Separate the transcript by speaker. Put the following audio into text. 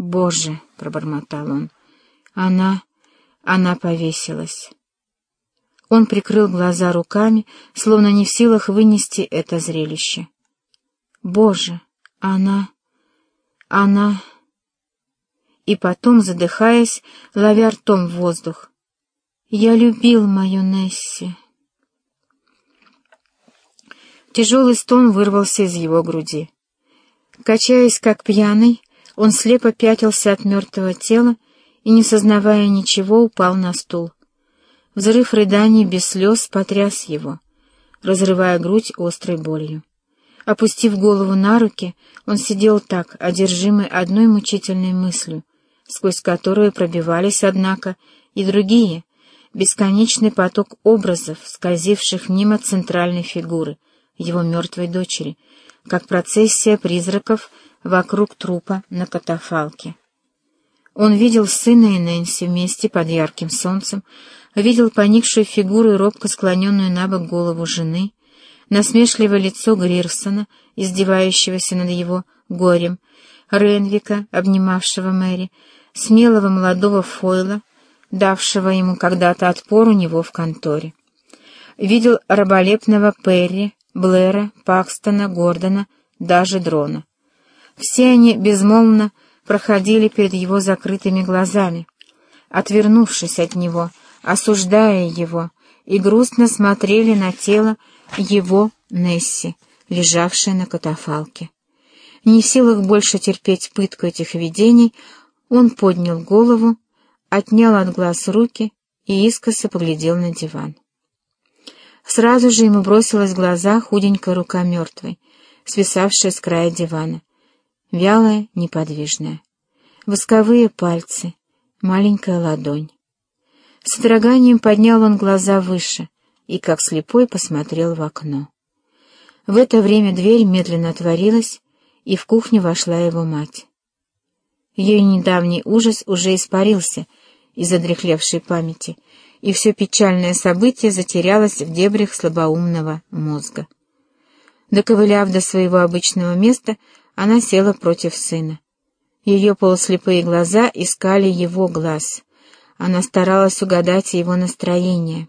Speaker 1: «Боже!» — пробормотал он. «Она... она повесилась». Он прикрыл глаза руками, словно не в силах вынести это зрелище. «Боже! Она... она...» И потом, задыхаясь, ловя ртом воздух. «Я любил мою Несси». Тяжелый стон вырвался из его груди. Качаясь, как пьяный, он слепо пятился от мертвого тела и, не сознавая ничего, упал на стул. Взрыв рыданий без слез потряс его, разрывая грудь острой болью. Опустив голову на руки, он сидел так, одержимый одной мучительной мыслью, сквозь которую пробивались, однако, и другие, бесконечный поток образов, скользивших мимо центральной фигуры — его мертвой дочери, как процессия призраков вокруг трупа на катафалке. Он видел сына и Нэнси вместе под ярким солнцем, видел поникшую фигуру и робко склоненную на бок голову жены, насмешливое лицо Грирсона, издевающегося над его горем, Ренвика, обнимавшего Мэри, смелого молодого Фойла, давшего ему когда-то отпор у него в конторе. Видел раболепного Перри, Блэра, Пакстона, Гордона, даже Дрона. Все они безмолвно проходили перед его закрытыми глазами, отвернувшись от него, осуждая его, и грустно смотрели на тело его Несси, лежавшее на катафалке. Не в силах больше терпеть пытку этих видений, он поднял голову, отнял от глаз руки и искоса поглядел на диван. Сразу же ему бросилась в глаза худенькая рука мертвой, свисавшая с края дивана. Вялая, неподвижная. Восковые пальцы, маленькая ладонь. С содроганием поднял он глаза выше и, как слепой, посмотрел в окно. В это время дверь медленно отворилась, и в кухню вошла его мать. Ее недавний ужас уже испарился из задряхлевшей памяти — и все печальное событие затерялось в дебрях слабоумного мозга. Доковыляв до своего обычного места, она села против сына. Ее полуслепые глаза искали его глаз. Она старалась угадать его настроение.